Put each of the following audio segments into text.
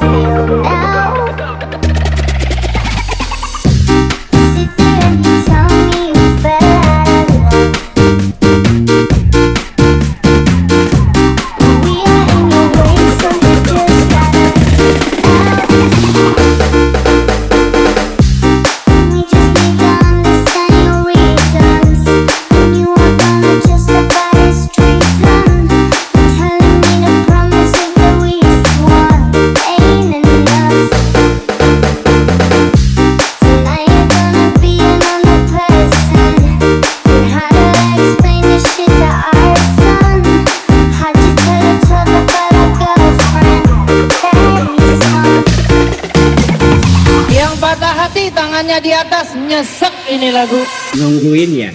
See you now. tangannya di atas nyesek ini lagu. Nungguin ya?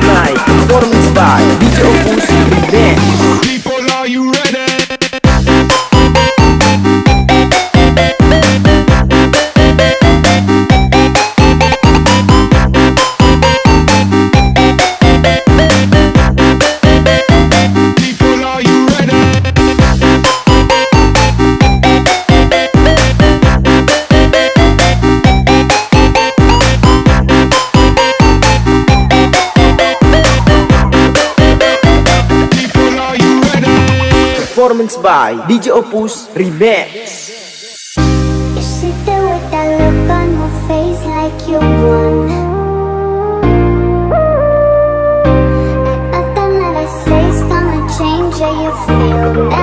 tonight. performance by DJ Opus Remix. You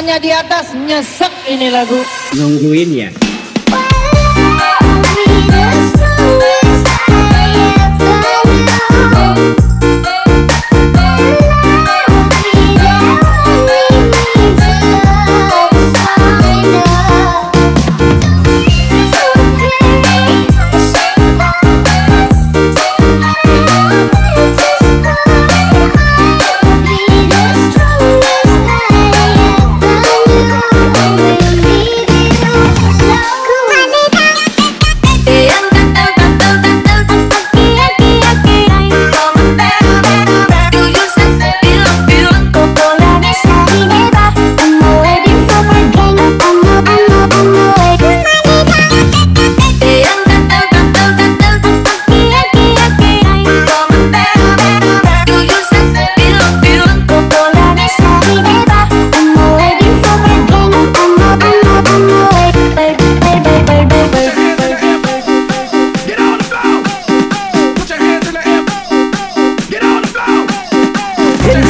tangannya di atas nyesek ini lagu. Nungguin ya?